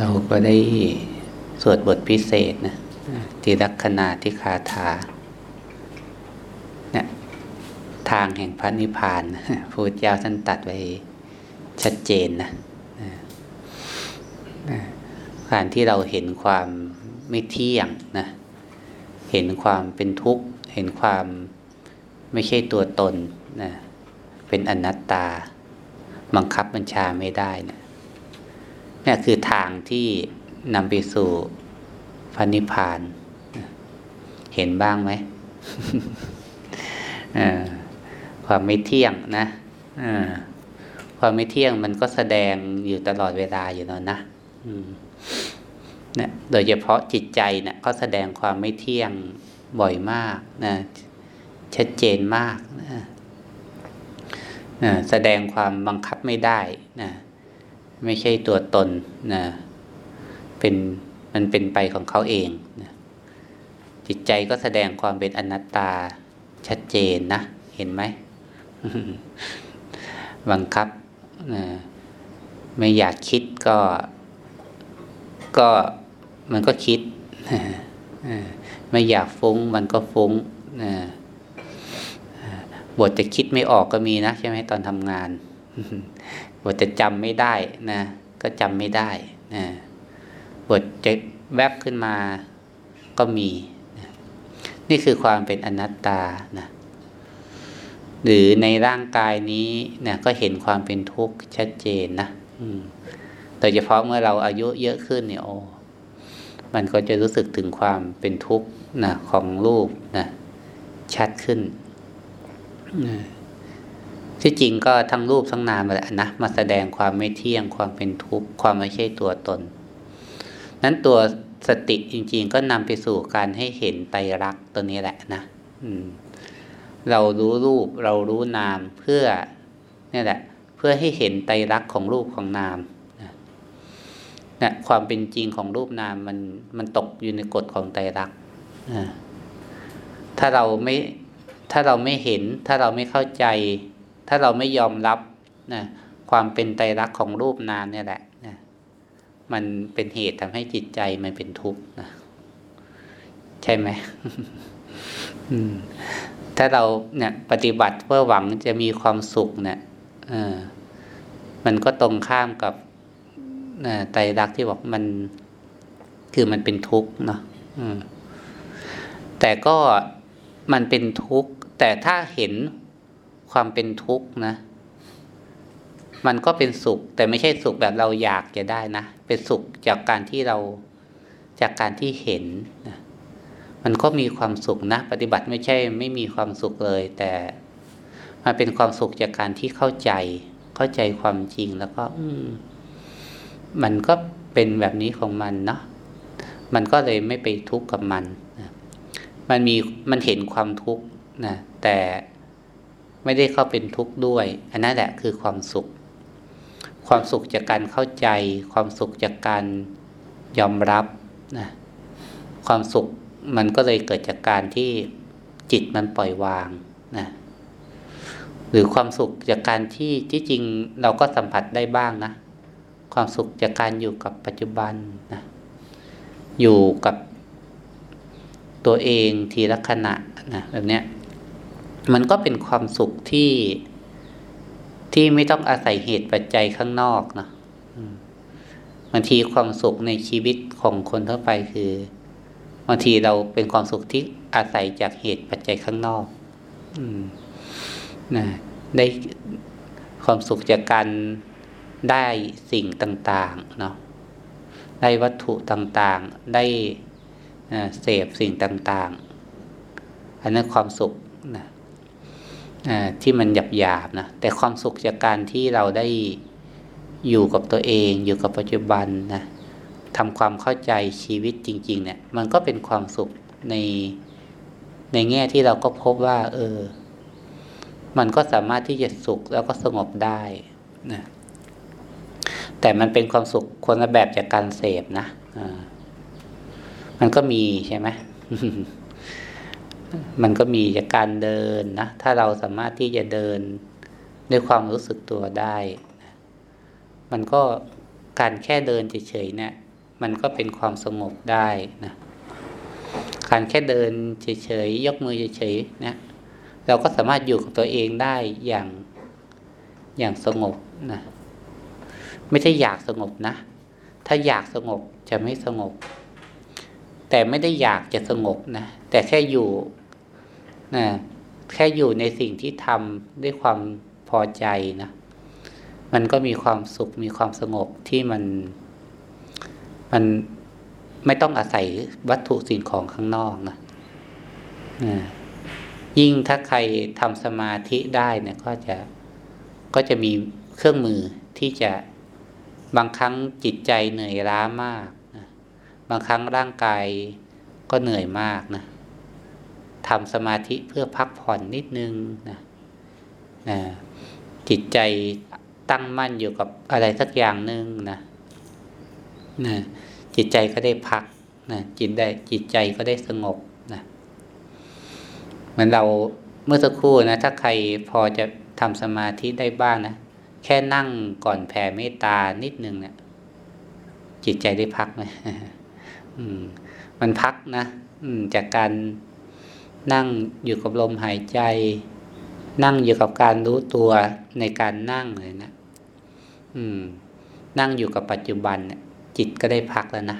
เราก็ได้สวดบทพิเศษนะทีรักขณาที่คาถาเนี่ยทางแห่งพระนิพพานพูดยาวท่านตัดไว้ชัดเจนนะการที่เราเห็นความไม่เที่ยงนะ เห็นความเป็นทุกข์ เห็นความไม่ใช่ตัวตนนะ เป็นอนัตตา บังคับบัญชาไม่ได้นะ นี่คือทางที่นำไปสู่พระนิพพาน เห็นบ้างไหมความไม่เที่ยงนะความไม่เที่ยงมันก็แสดงอยู่ตลอดเวลาอยู่แล้วนะโดยเฉพาะจิตใจเนะี่ยก็แสดงความไม่เที่ยงบ่อยมากนะชัดเจนมากนะนะแสดงความบังคับไม่ได้นะ ไม่ใช่ตัวตนนะเป็นมันเป็นไปของเขาเองนะจิตใจก็แสดงความเป็นอนัตตาชัดเจนนะเห็นไหมบังคับนะไม่อยากคิดก็ ก็มันก็คิดไม่อยากฟุ้งมันก็ฟุ้งนะบทจะคิดไม่ออกก็มีนะใช่ไหมตอนทำงาน บทจะจำไม่ได้นะก็จำไม่ได้นะบทจะแวบขึ้นมาก็มีนะนี่คือความเป็นอนัตตานะหรือในร่างกายนี้นะก็เห็นความเป็นทุกข์ชัดเจนนะโดยเฉพาะเมื่อเราอายุเยอะขึ้นเนี่ยโอ้มันก็จะรู้สึกถึงความเป็นทุกข์นะของรูปนะชัดขึ้นนะ ที่จริงก็ทั้งรูปทั้งนามแหละนะมาแสดงความไม่เที่ยงความเป็นทุกข์ความไม่ใช่ตัวตน นั้นตัวสติจริง ๆ ก็นำไปสู่การให้เห็นไตรลักษณ์ตัวนี้แหละนะเรารู้รูปเรารู้นามเพื่อนี่แหละ เพื่อให้เห็นไตรลักษณ์ของรูปของนามนะนะความเป็นจริงของรูปนามมันมันตกอยู่ในกฎของไตรลักษณ์ถ้าเราไม่ถ้าเราไม่เห็น ถ้าเราไม่เข้าใจ ถ้าเราไม่ยอมรับนะความเป็นไตรลักษณ์ของรูปนามเนี่ยแหละนะมันเป็นเหตุทำให้จิตใจมันเป็นทุกข์นะใช่ไหมถ้าเราเนี่ย ปฏิบัติเพื่อหวังจะมีความสุขเนี่ยอมันก็ตรงข้ามกับไตรลักษณ์ที่บอกมันคือมันเป็นทุกข์เนาะแต่ก็มันเป็นทุกข์ แต่ถ้าเห็น ความเป็นทุกข์นะ มันก็เป็นสุข แต่ไม่ใช่สุขแบบเราอยากจะได้นะ เป็นสุขจากการที่เราจากการที่เห็นนะมันก็มีความสุขนะ ปฏิบัติไม่ใช่ไม่มีความสุขเลย แต่มันเป็นความสุขจากการที่เข้าใจ เข้าใจความจริงแล้วก็ อืมมันก็เป็นแบบนี้ของมันเนาะมันก็เลยไม่ไปทุกข์กับมันนะมันมีมันเห็นความทุกข์นะแต่ ไม่ได้เข้าเป็นทุกข์ด้วย อันนั้นแหละคือความสุข ความสุขจากการเข้าใจ ความสุขจากการยอมรับนะความสุขมันก็เลยเกิดจากการที่จิตมันปล่อยวางนะหรือความสุขจากการที่ที่จริงเราก็สัมผัสได้บ้างนะ ความสุขจากการอยู่กับปัจจุบันนะอยู่กับตัวเองทีละขณะนะแบบเนี้ย มันก็เป็นความสุขที่ที่ไม่ต้องอาศัยเหตุปัจจัยข้างนอกนะบางทีความสุขในชีวิตของคนทั่วไปคือบางทีเราเป็นความสุขที่อาศัยจากเหตุปัจจัยข้างนอก อืมนะได้ความสุขจากการได้สิ่งต่างๆเนาะได้วัตถุต่างๆ ได้เสพสิ่งต่างๆ อันนั้นความสุขนะ ที่มันหยาบหยาบนะแต่ความสุขจากการที่เราได้อยู่กับตัวเอง อยู่กับปัจจุบันนะทำความเข้าใจชีวิตจริง ๆ เนี่ย มันก็เป็นความสุขในในแง่ที่เราก็พบว่า เออ มันก็สามารถที่จะสุขแล้วก็สงบได้นะแต่มันเป็นความสุขคนละแบบจากการเสพนะอ่ามันก็มีใช่ไหม มันก็มีจากการเดินนะ ถ้าเราสามารถที่จะเดินด้วยความรู้สึกตัวได้ มันก็การแค่เดินเฉยๆเนี่ย มันก็เป็นความสงบได้นะ การแค่เดินเฉยๆยกมือเฉยๆนะเราก็สามารถอยู่กับตัวเองได้อย่างอย่างสงบนะ ไม่ใช่อยากสงบนะ ถ้าอยากสงบจะไม่สงบ แต่ไม่ได้อยากจะสงบนะแต่แค่อยู่นะแค่อยู่ในสิ่งที่ทำด้วยความพอใจนะมันก็มีความสุขมีความสงบที่มัน มันไม่ต้องอาศัยวัตถุสิ่งของข้างนอกนะยิ่งถ้าใครทำสมาธิได้เนี่ย ก็จะก็จะมีเครื่องมือที่จะบางครั้งจิตใจเหนื่อยล้ามาก บางครั้งร่างกายก็เหนื่อยมากนะทำสมาธิเพื่อพักผ่อนนิดนึงนะนะจิตใจตั้งมั่นอยู่กับอะไรสักอย่างหนึ่งนะนะจิตใจก็ได้พักนะจิตได้จิตใจก็ได้สงบนะเหมือนเราเมื่อสักครู่นะถ้าใครพอจะทำสมาธิได้บ้างนะแค่นั่งก่อนแผ่เมตตานิดนึงเนะี่ยจิตใจได้พักไหม มันพักนะจากการนั่งอยู่กับลมหายใจ นั่งอยู่กับการรู้ตัวในการนั่งเลยนะนั่งอยู่กับปัจจุบันจิตก็ได้พักแล้วนะ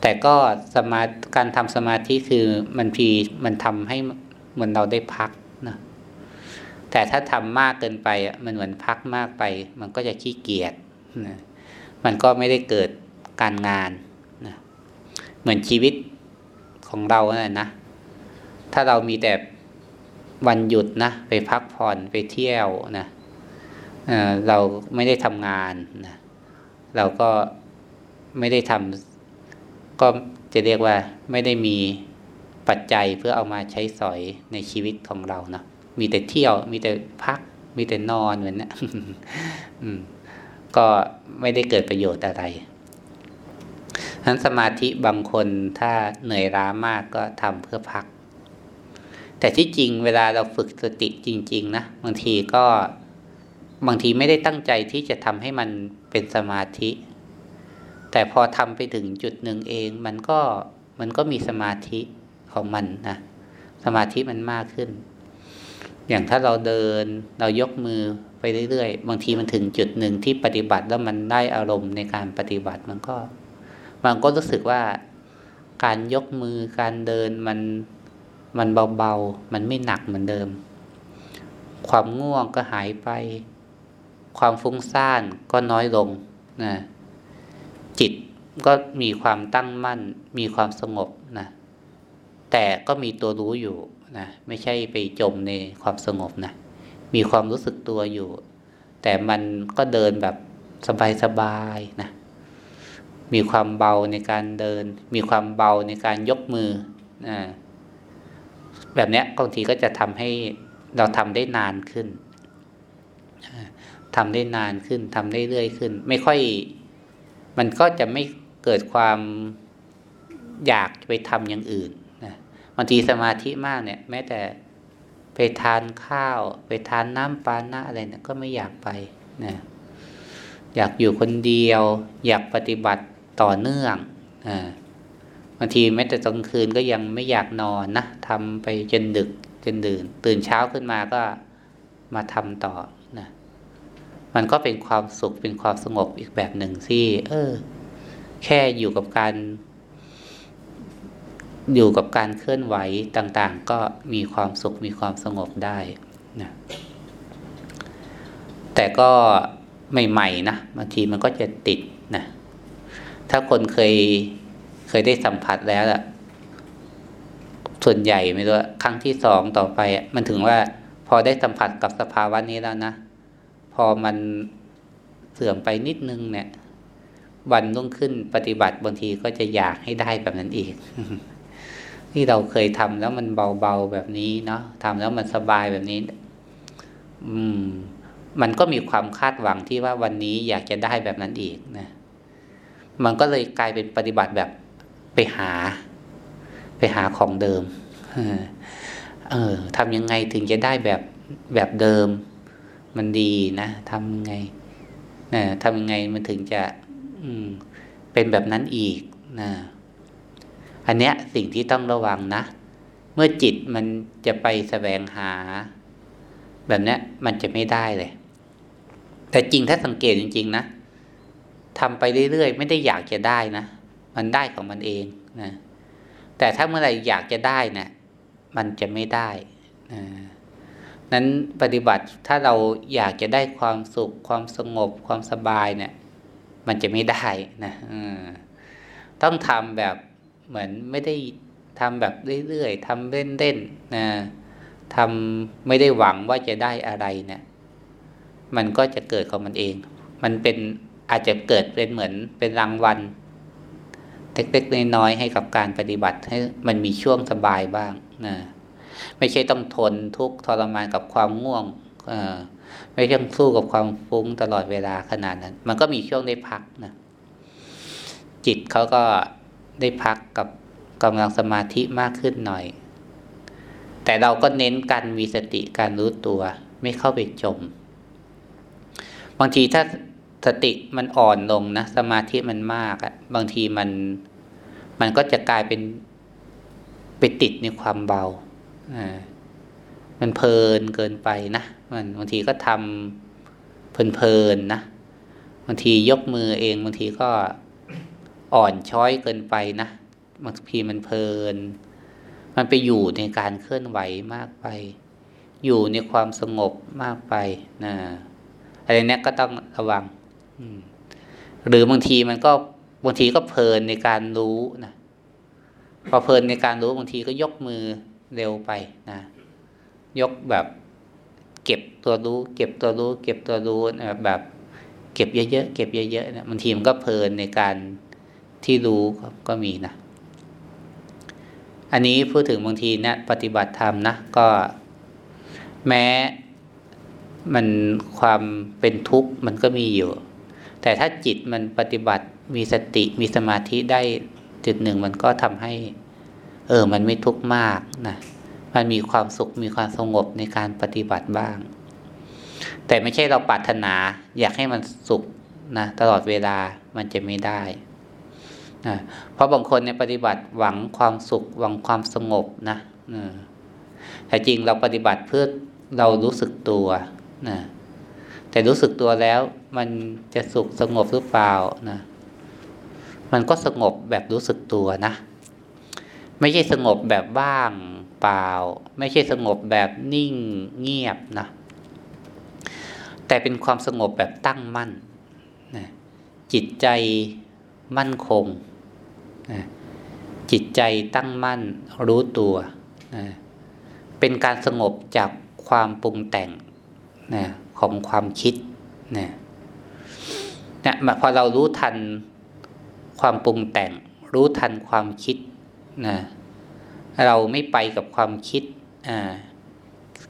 แต่ก็สมาการทำสมาธิคือมันพีมันทำให้เหมือนเราได้พักนะแต่ถ้าทำมากเกินไปอะมันเหมือนพักมากไป มันก็จะขี้เกียจนะมันก็ไม่ได้เกิด การงานนะเหมือนชีวิตของเราเนี่ยนะ ถ้าเรามีแต่วันหยุดนะ ไปพักผ่อนไปเที่ยวนะเเราไม่ได้ทำงานนะเราก็ไม่ได้ทำก็จะเรียกว่าไม่ได้มีปัจจัยเพื่อเอามาใช้สอยในชีวิตของเราเนาะมีแต่เที่ยว มีแต่พัก มีแต่นอนเหมือนนะก็ไม่ได้เกิดประโยชน์อะไร นั้นสมาธิบางคนถ้าเหนื่อยล้ามากก็ทำเพื่อพัก แต่ที่จริงเวลาเราฝึกสติจริง ๆ นะบางทีก็บางทีไม่ได้ตั้งใจที่จะทำให้มันเป็นสมาธิ แต่พอทำไปถึงจุดหนึ่งเอง มันก็มันก็มีสมาธิของมันนะสมาธิมันมากขึ้น อย่างถ้าเราเดินเรายกมือไปเรื่อยๆ บางทีมันถึงจุดหนึ่งที่ปฏิบัติแล้วมันได้อารมณ์ในการปฏิบัติมันก็ มันก็รู้สึกว่าการยกมือการเดินมันมันเบาๆ มันไม่หนักเหมือนเดิม ความง่วงก็หายไป ความฟุ้งซ่านก็น้อยลงนะจิตก็มีความตั้งมั่น มีความสงบนะแต่ก็มีตัวรู้อยู่นะไม่ใช่ไปจมในความสงบนะมีความรู้สึกตัวอยู่ แต่มันก็เดินแบบสบายๆนะ มีความเบาในการเดิน มีความเบาในการยกมืออแบบนี้บางทีก็จะทำให้เราทำได้นานขึ้นทำได้นานขึ้นทำได้เรื่อยขึ้น ไม่ค่อย มันก็จะไม่เกิดความอยากไปทำอย่างอื่นนะบางทีสมาธิมากเนี่ย แม้แต่ไปทานข้าว ไปทานน้ำปานะอะไรเนี่ยก็ไม่อยากไปนะอยากอยู่คนเดียว อยากปฏิบัติ ต่อเนื่องบางทีแม้แต่ตอนคืนก็ยังไม่อยากนอนนะทำไปจนดึกจนดื่น ตื่นเช้าขึ้นมาก็มาทำต่อนะมันก็เป็นความสุขเป็นความสงบอีกแบบหนึ่งที่ เออ แค่อยู่กับการ อยู่กับการเคลื่อนไหวต่างๆ ก็มีความสุขมีความสงบได้นะแต่ก็ใหม่ๆนะบางทีมันก็จะติดนะ ถ้าคนเคยเคยได้สัมผัสแล้วอะส่วนใหญ่ไม่รู้ครั้งที่สองต่อไปมันถึงว่าพอได้สัมผัสกับสภาวะนี้แล้วนะ พอมันเสื่อมไปนิดนึงเนี่ย วันรุ่งขึ้นปฏิบัติบางทีก็จะอยากให้ได้แบบนั้นอีกที่เราเคยทำแล้วมันเบาๆแบบนี้เนาะทำแล้วมันสบายแบบนี้ อืม มันก็มีความคาดหวังที่ว่าวันนี้อยากจะได้แบบนั้นอีกนะ มันก็เลยกลายเป็นปฏิบัติแบบไปหา ไปหาของเดิม เออทำยังไงถึงจะได้แบบแบบเดิม มันดีนะทำยังไงนะทำยังไงมันถึงจะเป็นแบบนั้นอีกนะอันเนี้ยสิ่งที่ต้องระวังนะ เมื่อจิตมันจะไปแสวงหา แบบเนี้ยมันจะไม่ได้เลย แต่จริงถ้าสังเกตจริง ๆ นะ ทำไปเรื่อยๆ ไม่ได้อยากจะได้นะ มันได้ของมันเองนะ แต่ถ้าเมื่อไหร่อยากจะได้นะมันจะไม่ได้นะนั้นปฏิบัติถ้าเราอยากจะได้ความสุข ความสงบ ความสบายเนะี่ย มันจะไม่ได้นะต้องทำแบบเหมือนไม่ได้ทำแบบเรื่อยๆทำเล่นๆนะทำไม่ได้หวังว่าจะได้อะไรเนะี่ย มันก็จะเกิดของมันเอง มันเป็น อาจจะเกิดเป็นเหมือนเป็นรางวัลเล็กๆน้อยๆให้กับการปฏิบัติให้มันมีช่วงสบายบ้างนะไม่ใช่ต้องทนทุกข์ทรมานกับความง่วงไม่ต้องสู้กับความฟุ้งตลอดเวลาขนาดนั้น มันก็มีช่วงได้พักนะจิตเขาก็ได้พักกับกำลังสมาธิมากขึ้นหน่อย แต่เราก็เน้นการมีสติการรู้ตัว ไม่เข้าไปจม บางทีถ้า สติมันอ่อนลงนะสมาธิมันมากอะบางทีมันมันก็จะกลายเป็นไปติดในความเบาอ่ามันเพลินเกินไปนะมันบางทีก็ทำเพลินๆนะบางทียกมือเองบางทีก็อ่อนช้อยเกินไปนะบางทีมันเพลิน มันไปอยู่ในการเคลื่อนไหวมากไป อยู่ในความสงบมากไปนะอะไรเนี้ยก็ต้องระวัง หรือบางทีมันก็บางทีก็เพลินในการรู้นะพอเพลินในการรู้บางทีก็ยกมือเร็วไปนะยกแบบ เก็บตัวรู้ เก็บตัวรู้ เก็บตัวรู้นะแบบ เก็บเยอะๆเก็บเยอะๆนะบางทีมันก็เพลินในการที่รู้ก็มีนะอันนี้พูดถึงบางทีนะปฏิบัติธรรมนะก็แม้มันความเป็นทุกข์มันก็มีอยู่ แต่ถ้าจิตมันปฏิบัติมีสติมีสมาธิได้จุดหนึ่งมันก็ทำให้ เออ มันไม่ทุกข์มากนะมันมีความสุขมีความสงบในการปฏิบัติบ้าง แต่ไม่ใช่เราปรารถนา อยากให้มันสุขนะตลอดเวลามันจะไม่ได้นะเพราะบางคนในปฏิบัติหวังความสุขหวังความสงบนะแต่จริงเราปฏิบัติเพื่อเรารู้สึกตัวนะ แต่รู้สึกตัวแล้วมันจะสุขสงบหรือเปล่านะ มันก็สงบแบบรู้สึกตัวนะ ไม่ใช่สงบแบบบ้างเปล่า ไม่ใช่สงบแบบนิ่งเงียบนะ แต่เป็นความสงบแบบตั้งมั่นนะจิตใจมั่นคงนะจิตใจตั้งมั่นรู้ตัวนะเป็นการสงบจากความปรุงแต่งนะ ของความคิดนะเนี่ยพอเรารู้ทันความปรุงแต่ง รู้ทันความคิดนะเราไม่ไปกับความคิดอ่า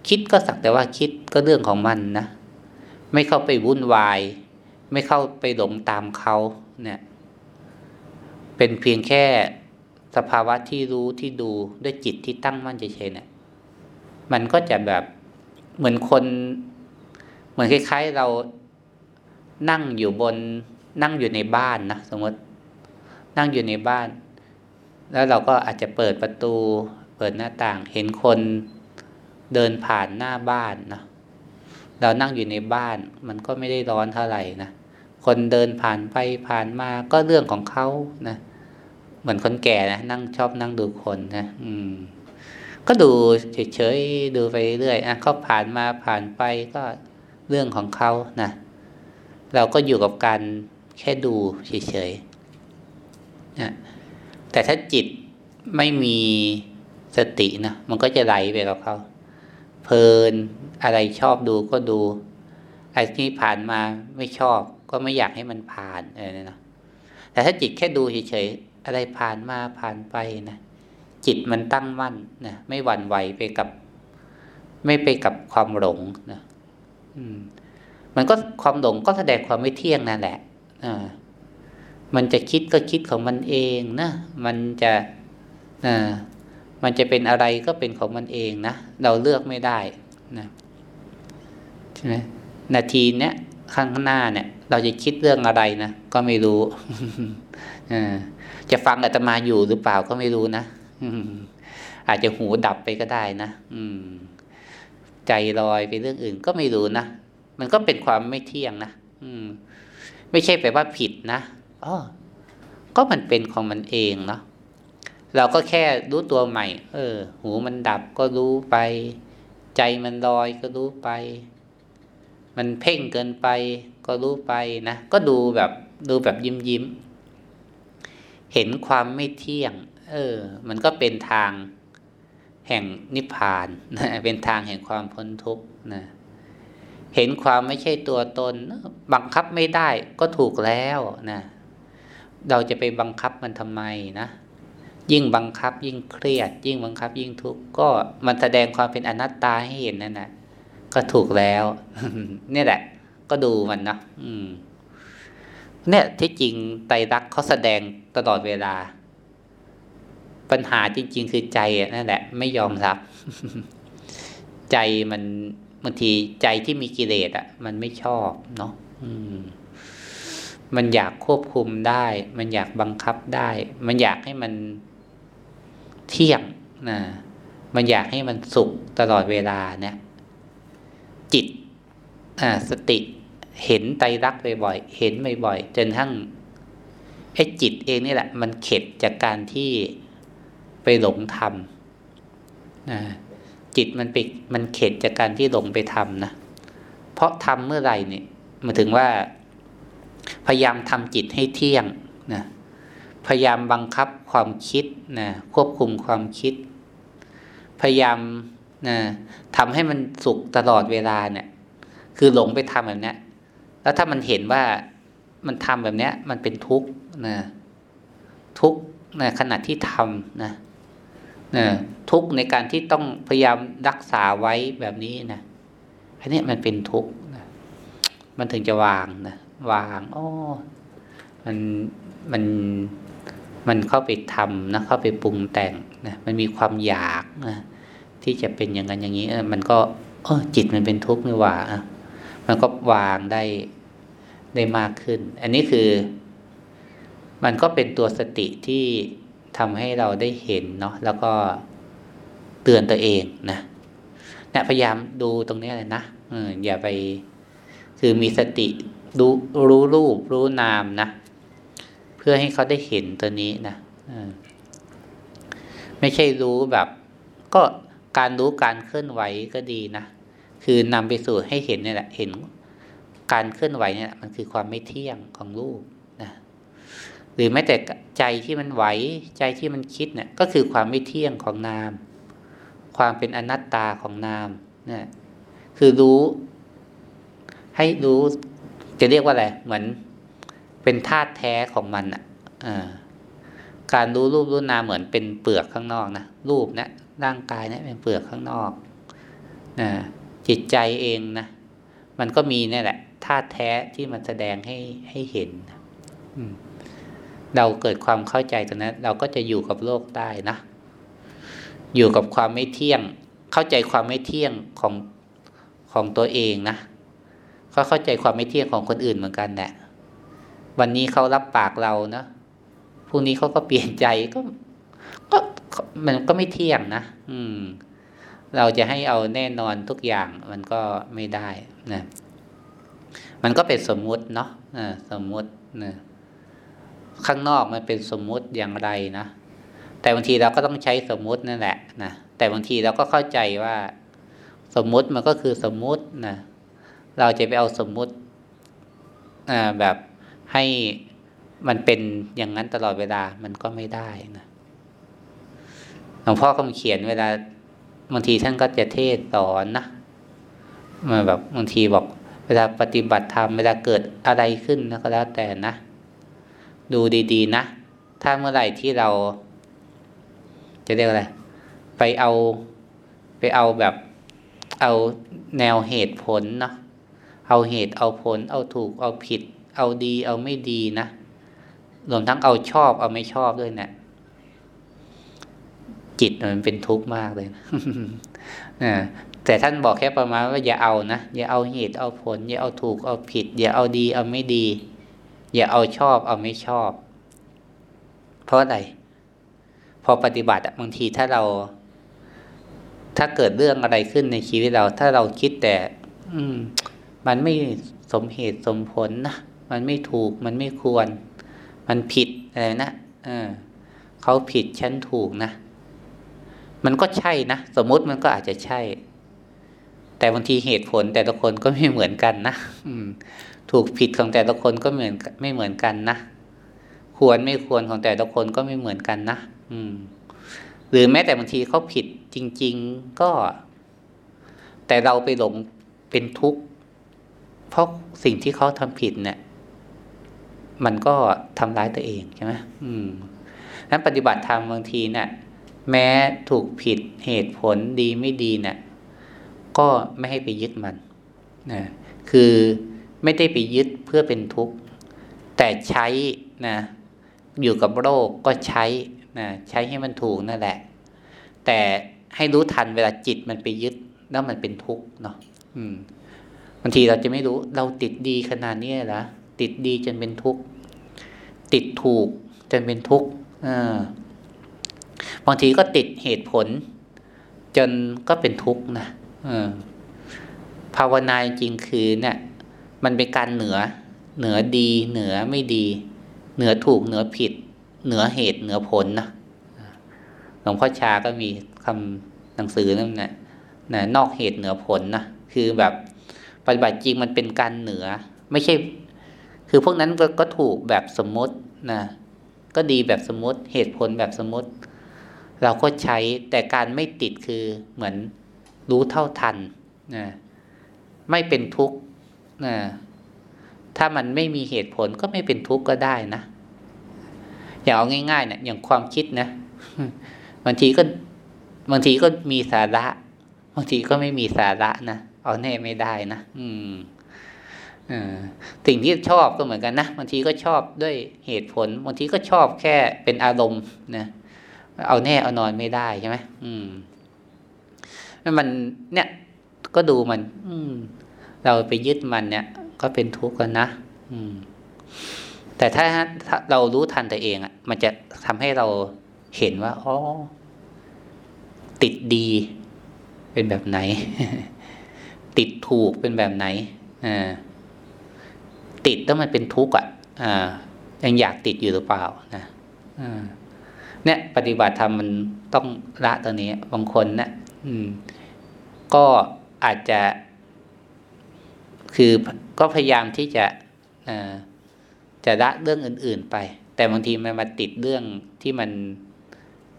คิดก็สักแต่ว่าคิดก็เรื่องของมันนะ ไม่เข้าไปวุ่นวาย ไม่เข้าไปหลงตามเขาเนี่ย เป็นเพียงแค่สภาวะที่รู้ที่ดูด้วยจิตที่ตั้งมั่นเฉยๆเนี่ย มันก็จะแบบเหมือนคน เหมือนคล้ายๆเรานั่งอยู่บน นั่งอยู่ในบ้านนะสมมติ นั่งอยู่ในบ้าน แล้วเราก็อาจจะเปิดประตู เปิดหน้าต่าง เห็นคนเดินผ่านหน้าบ้านนะเรานั่งอยู่ในบ้าน มันก็ไม่ได้ร้อนเท่าไหร่นะคนเดินผ่านไปผ่านมาก็เรื่องของเขานะเหมือนคนแก่นะนั่งชอบนั่งดูคนนะอืม ก็ดูเฉยๆดูไปเรื่อยอะเขาผ่านมาผ่านไปก็ เรื่องของเขานะเราก็อยู่กับการแค่ดูเฉยๆนะแต่ถ้าจิตไม่มีสตินะมันก็จะไหลไปกับเขาเพลินอะไรชอบดูก็ดูไอ้ที่ผ่านมาไม่ชอบ ก็ไม่อยากให้มันผ่านอะไรนะแต่ถ้าจิตแค่ดูเฉยๆอะไรผ่านมาผ่านไปนะจิตมันตั้งมั่นนะไม่หวั่นไหวไปกับ ไม่ไปกับความหลงนะ มันก็ความหลงก็แสดงความไม่เที่ยงนั่นแหละอ่ามันจะคิดก็คิดของมันเองนะ มันจะอ่ามันจะเป็นอะไรก็เป็นของมันเองนะ เราเลือกไม่ได้นะใช่ไหมนาทีเนี้ยข้างหน้าเนี่ย เราจะคิดเรื่องอะไรนะก็ไม่รู้จะฟังอาตมาอยู่หรือเปล่าก็ไม่รู้นะอาจจะหูดับไปก็ได้นะ อืม ใจลอยไปเรื่องอื่นก็ไม่รู้นะ มันก็เป็นความไม่เที่ยงนะอืม ไม่ใช่แปลว่าผิดนะอ๋อก็มันเป็นของมันเองเนาะเราก็แค่รู้ตัวใหม่ เออ หูมันดับก็รู้ไป ใจมันลอยก็รู้ไป มันเพ่งเกินไป ก็รู้ไปนะ ก็ดูแบบดูแบบยิ้มยิ้ม เห็นความไม่เที่ยง เออ มันก็เป็นทาง แห่งนิพพานนะเป็นทางแห่งความพ้นทุกข์นะเห็นความไม่ใช่ตัวตน บังคับไม่ได้ก็ถูกแล้วนะเราจะไปบังคับมันทำไมนะ ยิ่งบังคับยิ่งเครียด ยิ่งบังคับยิ่งทุกข์ก็มันแสดงความเป็นอนัตตาให้เห็นนั่นนะก็ถูกแล้วนี่แหละ ก็ดูมันนะอืม เนี่ยที่จริงไตรักเขาแสดงตลอดเวลา ปัญหาจริง ๆ คือใจนั่นแหละ ไม่ยอมรับ ใจมันบางทีใจที่มีกิเลสอะ มันไม่ชอบเนาะมันอยากควบคุมได้ มันอยากบังคับได้ มันอยากให้มันเที่ยงนะมันอยากให้มันสุขตลอดเวลาเนี่ย จิตอ่าสติเห็นไตรักบ่อยๆเห็นบ่อยๆจนทั้งไอ้จิตเองนี่แหละ มันเข็ดจากการที่ หลงทำนะจิตมันไปมันเข็ดจากการที่หลงไปทำนะเพราะทำเมื่อไหร่เนี่ยมาถึงว่า พยายามทำจิตให้เที่ยงนะพยายามบังคับความคิดนะควบคุมความคิด พยายามนะทำให้มันสุขตลอดเวลาเนี่ย คือหลงไปทำแบบนี้แล้วถ้ามันเห็นว่ามันทำแบบนี้มันเป็นทุกข์นะทุกข์ในขณะที่ทำนะ นะทุกข์ในการที่ต้องพยายามรักษาไว้แบบนี้นะอันนี้มันเป็นทุกข์นะมันถึงจะวางนะวางอ๋อมันมันมันเข้าไปทำนะเข้าไปปรุงแต่งนะมันมีความอยากนะที่จะเป็นอย่างนั้นอย่างนี้มันก็เออจิตมันเป็นทุกข์นี่หว่ามันก็วางได้ได้มากขึ้น อันนี้คือ มันก็เป็นตัวสติที่ ทำให้เราได้เห็นเนาะแล้วก็เตือนตัวเองนะเนี่ยพยายามดูตรงนี้เลยนะออย่าไป คือมีสติรู้รู้รูป รู้นามนะ เพื่อให้เขาได้เห็นตัวนี้นะไม่ใช่รู้แบบ ก็การรู้การเคลื่อนไหวก็ดีนะ คือนำไปสู่ให้เห็นนี่แหละ เห็นการเคลื่อนไหวเนี่ยมันคือความไม่เที่ยงของรูป หรือแม้แต่ใจที่มันไหวใจที่มันคิดเนี่ยก็คือความไม่เที่ยงของนาม ความเป็นอนัตตาของนามเนี่ยคือรู้ ให้รู้จะเรียกว่าอะไรเหมือนเป็นธาตุแท้ของมันอะการรู้รูปรู้นามเหมือนเป็นเปลือกข้างนอกนะรูปนะร่างกายนะเป็นเปลือกข้างนอกนะจิตใจเองนะมันก็มีนี่แหละธาตุแท้ที่มันแสดงให้ให้เห็น เราเกิดความเข้าใจตรงนั้น เราก็จะอยู่กับโลกได้นะ อยู่กับความไม่เที่ยง เข้าใจความไม่เที่ยงของของตัวเองนะเขาเข้าใจความไม่เที่ยงของคนอื่นเหมือนกันแหละวันนี้เขารับปากเรานะพรุ่งนี้เขาก็เปลี่ยนใจก็ ก็มันก็ไม่เที่ยงนะอืม เราจะให้เอาแน่นอนทุกอย่างมันก็ไม่ได้นะมันก็เป็นสมมุติเนาะะสมมุตินะ ข้างนอกมันเป็นสมมุติอย่างไรนะ แต่บางทีเราก็ต้องใช้สมมุตินั่นแหละนะแต่บางทีเราก็เข้าใจว่า สมมุติมันก็คือสมมุตินะเราจะไปเอาสมมุติแบบให้มันเป็นอย่างนั้นตลอดเวลามันก็ไม่ได้นะหลวงพ่อก็เขียนเวลาบางทีท่านก็จะเทศสอนนะมาแบบบางทีบอก เวลาปฏิบัติธรรมเวลาเกิดอะไรขึ้นนะก็แล้วแต่นะ ดูดีๆนะ ถ้าเมื่อไหร่ที่เรา จะเรียกอะไร ไปเอาไปเอาแบบเอาแนวเหตุผลเนาะเอาเหตุเอาผล เอาถูกเอาผิด เอาดีเอาไม่ดีนะรวมทั้งเอาชอบเอาไม่ชอบด้วยเนะี่ยจิตมันเป็นทุกข์มากเลยนะแต่ท่านบอกแค่ประมาณว่าอย่าเอานะอย่าเอาเหตุเอาผล อย่าเอาถูกเอาผิด อย่าเอาดีเอาไม่ดี อย่าเอาชอบเอาไม่ชอบ เพราะอะไร พอปฏิบัติบางทีถ้าเรา ถ้าเกิดเรื่องอะไรขึ้นในชีวิตเรา ถ้าเราคิดแต่ อืม มันไม่สมเหตุสมผลนะมันไม่ถูกมันไม่ควร มันผิดอะไรนะเออเขาผิดฉันถูกนะมันก็ใช่นะสมมติมันก็อาจจะใช่ แต่บางทีเหตุผลแต่ละคนก็ไม่เหมือนกันนะอืม ถูกผิดของแต่ละคนก็เหมือนไม่เหมือนกันนะควรไม่ควรของแต่ละคนก็ไม่เหมือนกันนะอืม หรือแม้แต่บางทีเขาผิดจริง ๆก็ แต่เราไปหลงเป็นทุกข์เพราะสิ่งที่เขาทำผิดเนี่ย มันก็ทำร้ายตัวเองใช่ไหมอืมนั้นปฏิบัติธรรมบางทีเนี่ยแม้ถูกผิดเหตุผลดีไม่ดีเนะี่ยก็ไม่ให้ไปยึดมันนะคือ ไม่ได้ไปยึดเพื่อเป็นทุกข์ แต่ใช้นะอยู่กับโรคก็ใช้นะใช้ให้มันถูกนั่นแหละ แต่ให้รู้ทันเวลาจิตมันไปยึดแล้วมันเป็นทุกข์เนาะบางทีเราจะไม่รู้เราติดดีขนาดนี้เหรอติดดีจนเป็นทุกข์ติดถูกจนเป็นทุกข์บางทีก็ติดเหตุผล จนก็เป็นทุกข์นะภาวนาจริงคือเนี่ย มันเป็นการเหนือ เหนือดี เหนือไม่ดี เหนือถูกเหนือผิด เหนือเหตุเหนือผลนะหลวงพ่อชาก็มีคำหนังสือนั่นนะนะนอกเหตุเหนือผลนะคือแบบปฏิบัติจริงมันเป็นการเหนือ ไม่ใช่ คือพวกนั้นก็ก็ถูกแบบสมมตินะก็ดีแบบสมมติเหตุผลแบบสมมติ เราก็ใช้แต่การไม่ติดคือเหมือนรู้เท่าทันนะไม่เป็นทุกข์ นะถ้ามันไม่มีเหตุผลก็ไม่เป็นทุกข์ก็ได้นะ อย่างเอาง่ายๆเนะี่ยอย่างความคิดนะบางทีก็บางทีก็มีสาระบางทีก็ไม่มีสาระนะเอาแน่ไม่ได้นะอืมสิ่งที่ชอบก็เหมือนกันนะบางทีก็ชอบด้วยเหตุผลบางทีก็ชอบแค่เป็นอารมณ์นะเอาแน่เอานอนไม่ได้ใช่ไหมอืมมันเนี่ยก็ดูมัน อืม เราไปยึดมันเนี่ย ก็เป็นทุกข์กันนะแต่ถ้าถ้าเรารู้ทันตัวเองอะ มันจะทำให้เราเห็นว่าอ๋อติดดีเป็นแบบไหน ติดถูกเป็นแบบไหนอ่าติดแล้วมันเป็นทุกข์อะอ่ายังอยากติดอยู่หรือเปล่านะอ่าเนี่ย ปฏิบัติธรรมมันต้องละตัวนี้บางคนนะอืม ก็อาจจะ คือก็พยายามที่จะจะละเรื่องอื่น ๆไป แต่บางทีมันมาติดเรื่องที่มัน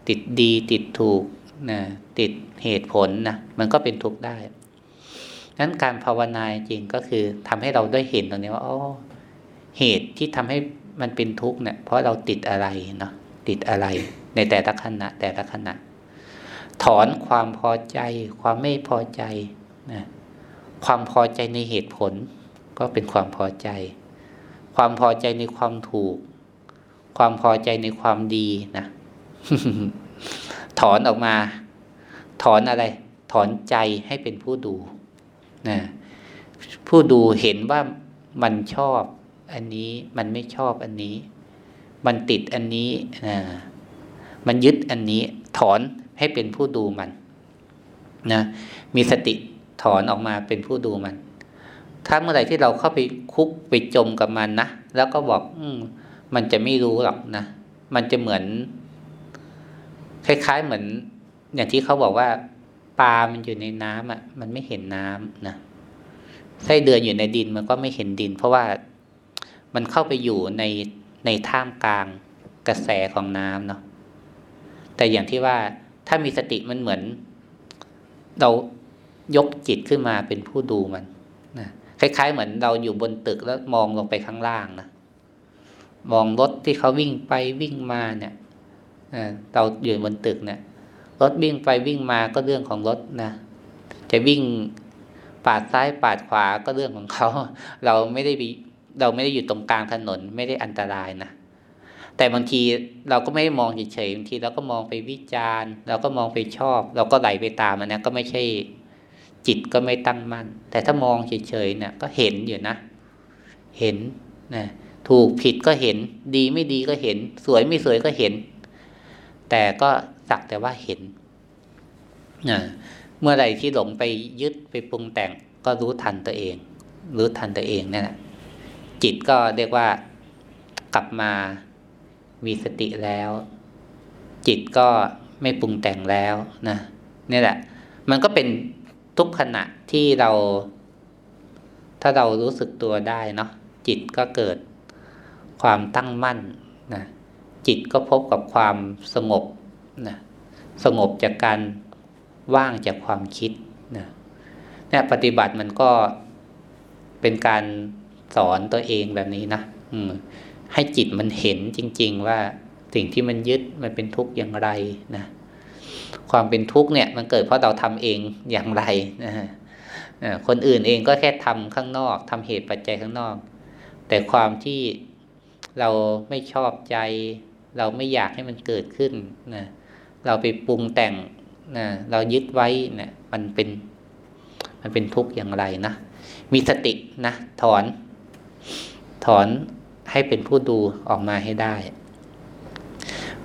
ติดดีติดถูกนะติดเหตุผลนะมันก็เป็นทุกข์ได้นั้นการภาวนาจริงก็คือทำให้เราได้เห็นตรงนี้ว่าอ๋อเหตุที่ทำให้มันเป็นทุกข์เนี่ยเพราะเราติดอะไรเนาะติดอะไร ในแต่ละขณะแต่ละขณะ ถอนความพอใจ ความไม่พอใจนะ ความพอใจในเหตุผล ก็เป็นความพอใจ ความพอใจในความถูก ความพอใจในความดีนะถอนออกมา ถอนอะไร ถอนใจให้เป็นผู้ดูนะผู้ดูเห็นว่ามันชอบอันนี้มันไม่ชอบอันนี้ มันติดอันนี้นะมันยึดอันนี้ ถอนให้เป็นผู้ดูมันนะมีสติ ถอนออกมาเป็นผู้ดูมัน ถ้าเมื่อไหร่ที่เราเข้าไปคุกไปจมกับมันนะ แล้วก็บอก อืมมันจะไม่รู้หรอกนะ มันจะเหมือน คล้ายๆเหมือน อย่างที่เขาบอกว่าปลา มันอยู่ในน้ำอะ มันไม่เห็นน้ำนะไส้เดือนอยู่ในดินมันก็ไม่เห็นดิน เพราะว่ามันเข้าไปอยู่ในในท่ามกลางกระแสของน้ำเนาะแต่อย่างที่ว่าถ้ามีสติมันเหมือน เรา ยกจิตขึ้นมาเป็นผู้ดูมันนะคล้าย ๆ เหมือนเราอยู่บนตึกแล้วมองลงไปข้างล่างนะมองรถที่เขาวิ่งไปวิ่งมาเนี่ยเราอยู่บนตึกเนี่ยรถวิ่งไปวิ่งมาก็เรื่องของรถนะจะวิ่งปาดซ้ายปาดขวาก็เรื่องของเขา เราไม่ได้เราไม่ได้อยู่ตรงกลางถนนไม่ได้อันตรายนะแต่บางทีเราก็ไม่ได้มองเฉยๆบางทีเราก็มองไปวิจารณ์ เราก็มองไปชอบ เราก็ไหลไปตามมันนะก็ไม่ใช่ จิตก็ไม่ตั้งมั่น แต่ถ้ามองเฉยๆเนี่ยก็เห็นอยู่นะ เห็นนะถูกผิดก็เห็น ดีไม่ดีก็เห็น สวยไม่สวยก็เห็น แต่ก็สักแต่ว่าเห็นนะเมื่อใดที่หลงไปยึดไปปรุงแต่งก็รู้ทันตัวเอง รู้ทันตัวเองนั่นแหละจิตก็เรียกว่ากลับมามีสติแล้ว จิตก็ไม่ปรุงแต่งแล้วนะนี่แหละ มันก็เป็น ทุกขณะที่เรา ถ้าเรารู้สึกตัวได้เนาะจิตก็เกิดความตั้งมั่นนะจิตก็พบกับความสงบนะสงบจากการว่างจากความคิดนะเนี่ยปฏิบัติมันก็เป็นการสอนตัวเองแบบนี้นะอืมให้จิตมันเห็นจริง ๆ ว่าสิ่งที่มันยึดมันเป็นทุกข์อย่างไรนะ ความเป็นทุกข์เนี่ยมันเกิดเพราะเราทำเองอย่างไรนะคนอื่นเองก็แค่ทำข้างนอกทำเหตุปัจจัยข้างนอก แต่ความที่เราไม่ชอบใจ เราไม่อยากให้มันเกิดขึ้นนะเราไปปรุงแต่งนะเรายึดไว้นะมันเป็น มันเป็นทุกข์อย่างไรนะมีสตินะถอน ถอนให้เป็นผู้ดูออกมาให้ได้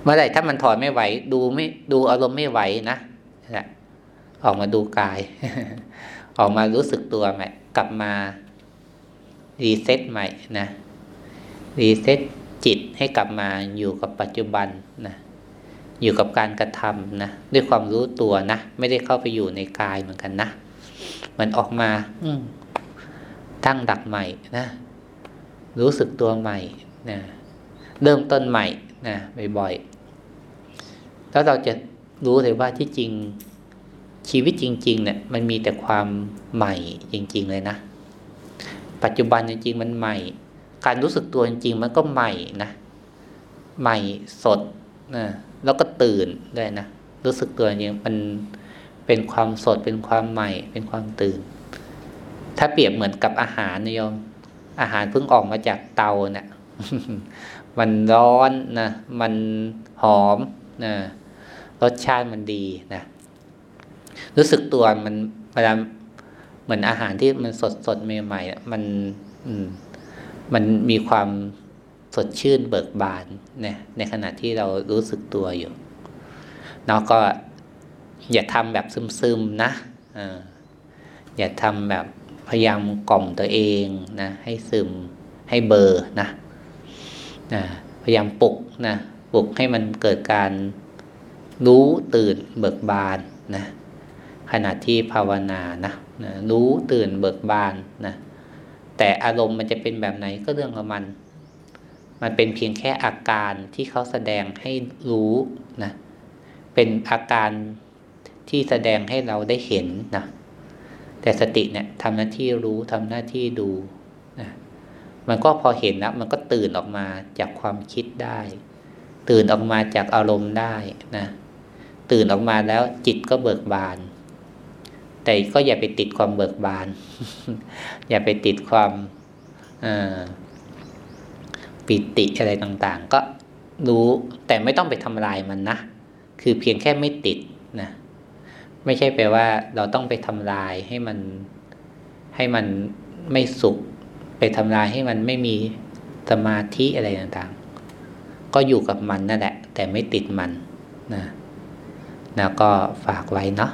เมื่อไหร่ถ้ามันถอนไม่ไหว ดูไม่ดูอารมณ์ไม่ไหวนะนะออกมาดูกาย ออกมารู้สึกตัวใหม่กลับมา reset ใหม่นะ reset จิตให้กลับมาอยู่กับปัจจุบันนะอยู่กับการกระทำนะด้วยความรู้ตัวนะไม่ได้เข้าไปอยู่ในกายเหมือนกันนะมันออกมาอืตั้งดักใหม่นะรู้สึกตัวใหม่นะเริ่มต้นใหม่ นะบ่อยๆแล้วเราจะรู้เลยว่าที่จริงชีวิตจริง ๆ เนี่ย มันมีแต่ความใหม่จริง ๆ เลยนะ ปัจจุบันจริง ๆ มันใหม่ การรู้สึกตัวจริง ๆ มันก็ใหม่นะใหม่สดนะแล้วก็ตื่นด้วยนะรู้สึกตัวจริงมันเป็นความสดเป็นความใหม่ เป็นความตื่น ถ้าเปรียบเหมือนกับอาหารนิยมอาหารเพิ่งออกมาจากเตาเนะี่ย มันร้อนนะมันหอมนะรสชาติมันดีนะรู้สึกตัวมันเวลาเหมือนอาหารที่มันสดสดใหม่ๆมันมันมีความสดชื่นเบิกบานเนี่ยในขณะที่เรารู้สึกตัวอยู่เนาะก็อย่าทำแบบซึมๆนะอย่าทำแบบพยายามกล่อมตัวเองนะ ให้ซึมให้เบอร์นะ นะพยายามปลุกนะปลุกให้มันเกิดการรู้ตื่นเบิกบานนะขณะที่ภาวนานะนะรู้ตื่นเบิกบานนะแต่อารมณ์มันจะเป็นแบบไหนก็เรื่องของมัน มันเป็นเพียงแค่อาการที่เขาแสดงให้รู้นะเป็นอาการที่แสดงให้เราได้เห็นนะแต่สติเนี่ยทำหน้าที่รู้ทำหน้าที่ดู มันก็พอเห็นแล้วมันก็ตื่นออกมาจากความคิดได้ ตื่นออกมาจากอารมณ์ได้นะ ตื่นออกมาแล้วจิตก็เบิกบาน แต่ก็อย่าไปติดความเบิกบาน อย่าไปติดความปิติอะไรต่างๆ ก็รู้แต่ไม่ต้องไปทำลายมันนะ คือเพียงแค่ไม่ติดนะไม่ใช่แปลว่าเราต้องไปทำลายให้มันให้มันไม่สุข ไปทำลายให้มันไม่มีสมาธิอะไรต่างๆ ก็อยู่กับมันนั่นแหละ แต่ไม่ติดมันนะ แล้วก็ฝากไว้เนาะ